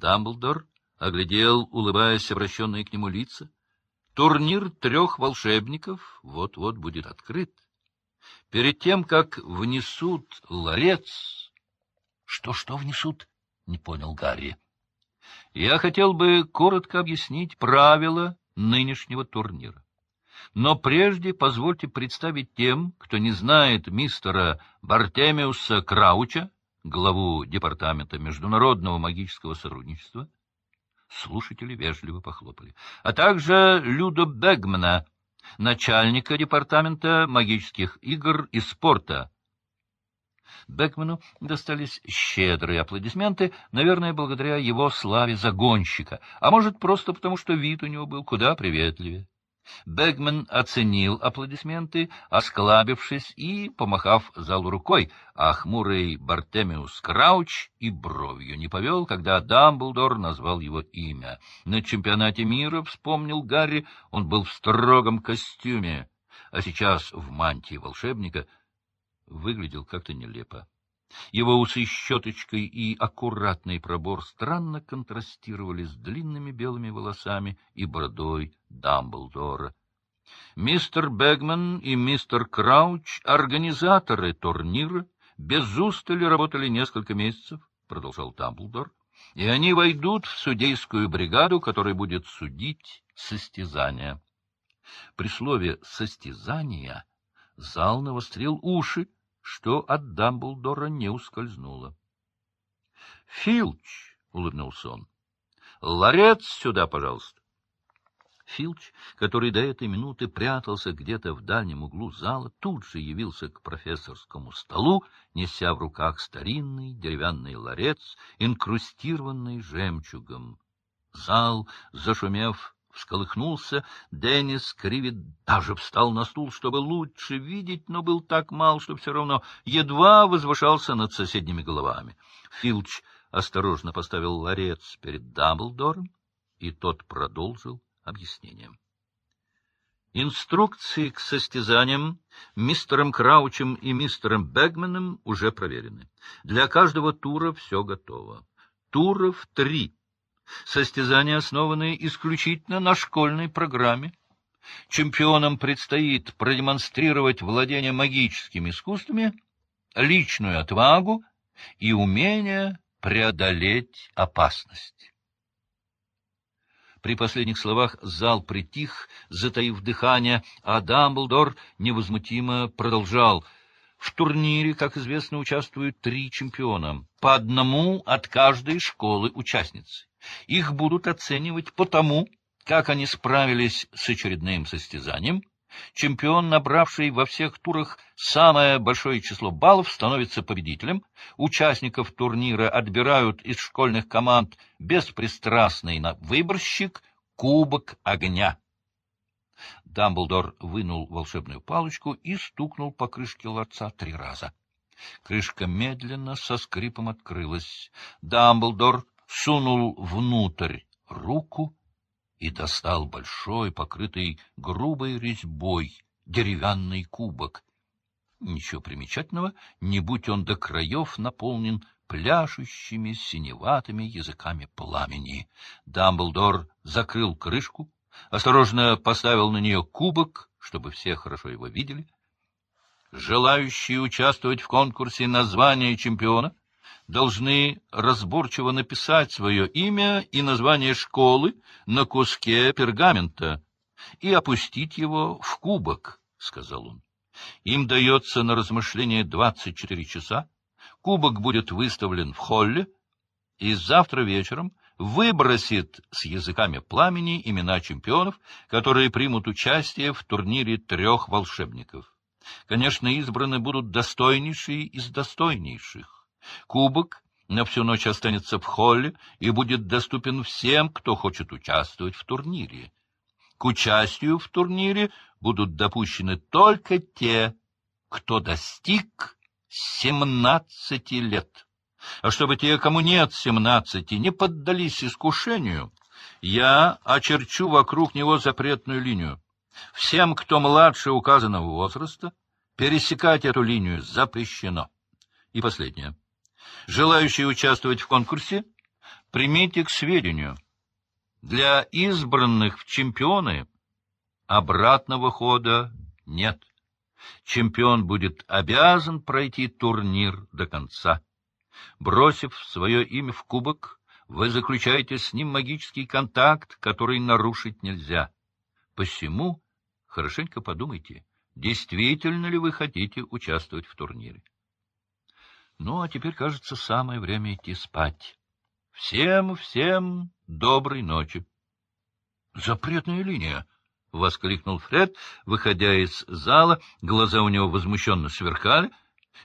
Дамблдор оглядел, улыбаясь, обращенные к нему лица. Турнир трех волшебников вот-вот будет открыт. Перед тем, как внесут ларец... Что, — внесут? — не понял Гарри. — Я хотел бы коротко объяснить правила нынешнего турнира. Но прежде позвольте представить тем, кто не знает мистера Бартемиуса Крауча, главу Департамента международного магического сотрудничества. Слушатели вежливо похлопали. А также Люда Бегмана, начальника Департамента магических игр и спорта. Бекману достались щедрые аплодисменты, наверное, благодаря его славе загонщика, а может, просто потому, что вид у него был куда приветливее. Бегман оценил аплодисменты, осклабившись и помахав залу рукой, а хмурый Бартемиус Крауч и бровью не повел, когда Дамблдор назвал его имя. На чемпионате мира, вспомнил Гарри, он был в строгом костюме, а сейчас в мантии волшебника выглядел как-то нелепо. Его усы щеточкой и аккуратный пробор странно контрастировали с длинными белыми волосами и бородой Дамблдора. Мистер Бегман и мистер Крауч — организаторы турнира, без устали работали несколько месяцев, — продолжал Дамблдор, — и они войдут в судейскую бригаду, которая будет судить состязания. При слове «состязания» зал навострил уши, что от Дамблдора не ускользнуло. — Филч, — улыбнулся он, — ларец сюда, пожалуйста. Филч, который до этой минуты прятался где-то в дальнем углу зала, тут же явился к профессорскому столу, неся в руках старинный деревянный ларец, инкрустированный жемчугом. Зал, зашумев, всколыхнулся, Деннис кривит даже встал на стул, чтобы лучше видеть, но был так мал, что все равно едва возвышался над соседними головами. Филч осторожно поставил ларец перед Дамблдором, и тот продолжил объяснение. Инструкции к состязаниям мистером Краучем и мистером Бегманом уже проверены. Для каждого тура все готово. Туров три — Состязания основаны исключительно на школьной программе. Чемпионам предстоит продемонстрировать владение магическими искусствами, личную отвагу и умение преодолеть опасность. При последних словах зал притих, затаив дыхание, а Дамблдор невозмутимо продолжал. В турнире, как известно, участвуют три чемпиона, по одному от каждой школы участницы. Их будут оценивать по тому, как они справились с очередным состязанием. Чемпион, набравший во всех турах самое большое число баллов, становится победителем. Участников турнира отбирают из школьных команд беспристрастный выборщик Кубок огня. Дамблдор вынул волшебную палочку и стукнул по крышке ларца три раза. Крышка медленно со скрипом открылась. Дамблдор сунул внутрь руку и достал большой, покрытый грубой резьбой, деревянный кубок. Ничего примечательного, не будь он до краев наполнен пляшущими синеватыми языками пламени. Дамблдор закрыл крышку, осторожно поставил на нее кубок, чтобы все хорошо его видели. Желающие участвовать в конкурсе на звание чемпиона должны разборчиво написать свое имя и название школы на куске пергамента и опустить его в кубок, — сказал он. Им дается на размышление двадцать четыре часа. Кубок будет выставлен в холле, и завтра вечером выбросит с языками пламени имена чемпионов, которые примут участие в турнире трех волшебников. Конечно, избраны будут достойнейшие из достойнейших. Кубок на всю ночь останется в холле и будет доступен всем, кто хочет участвовать в турнире. К участию в турнире будут допущены только те, кто достиг семнадцати лет. А чтобы те, кому нет семнадцати, не поддались искушению, я очерчу вокруг него запретную линию. Всем, кто младше указанного возраста, пересекать эту линию запрещено. И последнее. Желающие участвовать в конкурсе примите к сведению, для избранных в чемпионы обратного хода нет. Чемпион будет обязан пройти турнир до конца. Бросив свое имя в кубок, вы заключаете с ним магический контакт, который нарушить нельзя. Посему хорошенько подумайте, действительно ли вы хотите участвовать в турнире. Ну, а теперь, кажется, самое время идти спать. Всем, всем доброй ночи. Запретная линия! — воскликнул Фред, выходя из зала. Глаза у него возмущенно сверкали.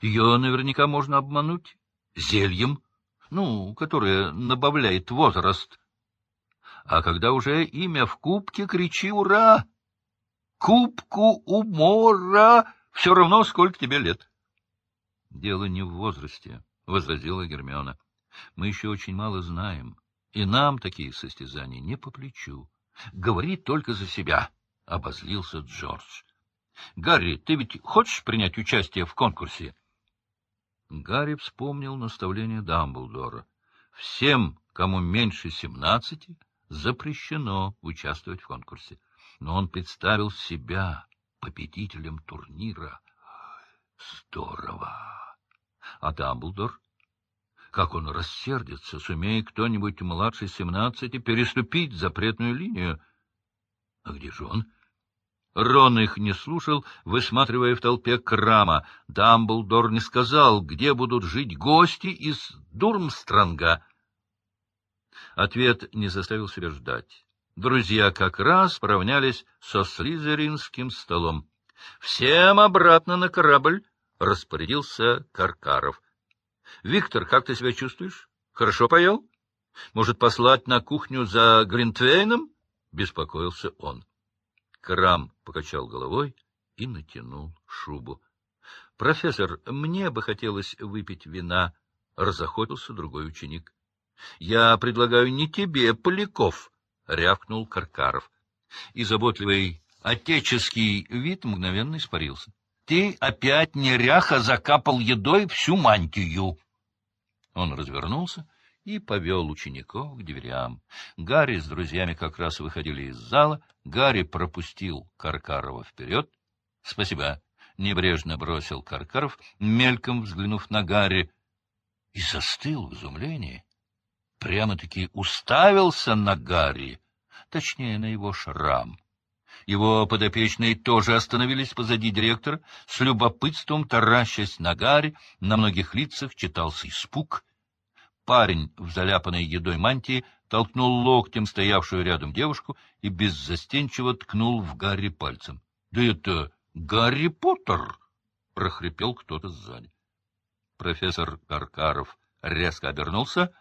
Ее наверняка можно обмануть. Зельем, ну, которое набавляет возраст. А когда уже имя в кубке, кричи «Ура!» Кубку умора! Все равно, сколько тебе лет. — Дело не в возрасте, — возразила Гермиона. — Мы еще очень мало знаем, и нам такие состязания не по плечу. Говори только за себя, — обозлился Джордж. — Гарри, ты ведь хочешь принять участие в конкурсе? Гарри вспомнил наставление Дамблдора. Всем, кому меньше семнадцати, запрещено участвовать в конкурсе. Но он представил себя победителем турнира. Здорово! А Дамблдор? Как он рассердится, сумея кто-нибудь младше семнадцати переступить запретную линию. А где же он? Рон их не слушал, высматривая в толпе крама. Дамблдор не сказал, где будут жить гости из Дурмстранга. Ответ не заставил себя ждать. Друзья как раз поравнялись со слизеринским столом. — Всем обратно на корабль! — распорядился Каркаров. — Виктор, как ты себя чувствуешь? Хорошо поел? Может, послать на кухню за Гринтвейном? — беспокоился он. Крам покачал головой и натянул шубу. — Профессор, мне бы хотелось выпить вина, — разохотился другой ученик. — Я предлагаю не тебе, Поляков, — рявкнул Каркаров. И заботливый отеческий вид мгновенно испарился. — Ты опять неряха закапал едой всю мантию. Он развернулся и повел учеников к дверям. Гарри с друзьями как раз выходили из зала. Гарри пропустил Каркарова вперед. — Спасибо. — небрежно бросил Каркаров, мельком взглянув на Гарри, и застыл в изумлении. Прямо-таки уставился на Гарри, точнее, на его шрам. Его подопечные тоже остановились позади директора, с любопытством таращась на Гарри, на многих лицах читался испуг — Парень в заляпанной едой мантии толкнул локтем стоявшую рядом девушку и беззастенчиво ткнул в Гарри пальцем. — Да это Гарри Поттер! — прохрипел кто-то сзади. Профессор Каркаров резко обернулся.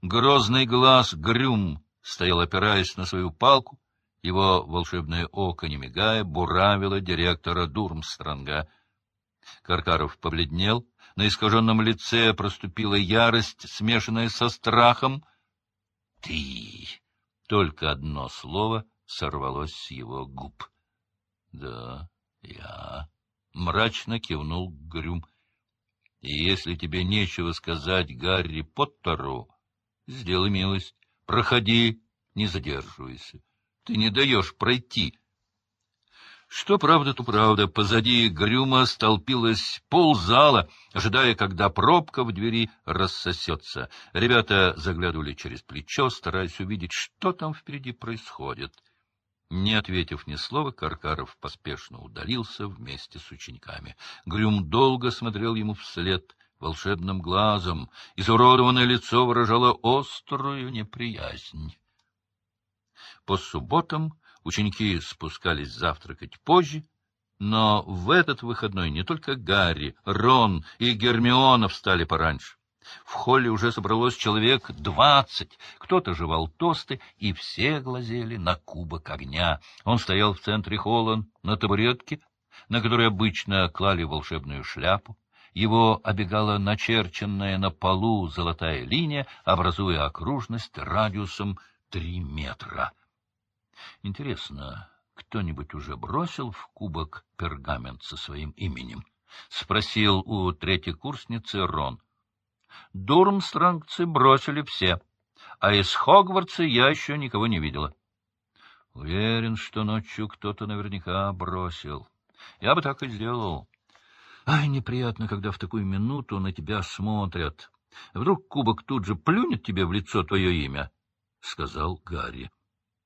Грозный глаз Грюм стоял, опираясь на свою палку. Его волшебное око, не мигая, буравило директора Дурмстранга. Каркаров побледнел, на искаженном лице проступила ярость, смешанная со страхом. — Ты! Только одно слово сорвалось с его губ. — Да, я... — мрачно кивнул Грюм. — И если тебе нечего сказать Гарри Поттеру, сделай милость, проходи, не задерживайся. Ты не даешь пройти. Что правда, то правда. Позади Грюма столпилась ползала, ожидая, когда пробка в двери рассосется. Ребята заглядывали через плечо, стараясь увидеть, что там впереди происходит. Не ответив ни слова, Каркаров поспешно удалился вместе с учениками. Грюм долго смотрел ему вслед волшебным глазом. Изуродованное лицо выражало острую неприязнь. По субботам Ученики спускались завтракать позже, но в этот выходной не только Гарри, Рон и Гермиона встали пораньше. В холле уже собралось человек двадцать, кто-то жевал тосты, и все глазели на кубок огня. Он стоял в центре холла на табуретке, на которой обычно клали волшебную шляпу. Его обегала начерченная на полу золотая линия, образуя окружность радиусом три метра. Интересно, кто-нибудь уже бросил в кубок пергамент со своим именем? — спросил у третьей курсницы Рон. Дурмстрангцы бросили все, а из Хогвартса я еще никого не видела. Уверен, что ночью кто-то наверняка бросил. Я бы так и сделал. Ай, неприятно, когда в такую минуту на тебя смотрят. Вдруг кубок тут же плюнет тебе в лицо твое имя, — сказал Гарри.